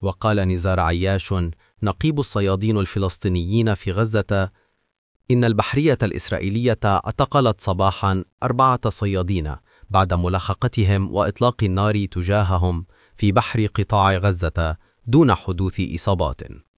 وقال نزار عياش نقيب الصيادين الفلسطينيين في غزة. إن البحرية الإسرائيلية اعتقلت صباحا أربعة صيادين بعد ملاحقتهم وإطلاق النار تجاههم في بحر قطاع غزة دون حدوث إصابات.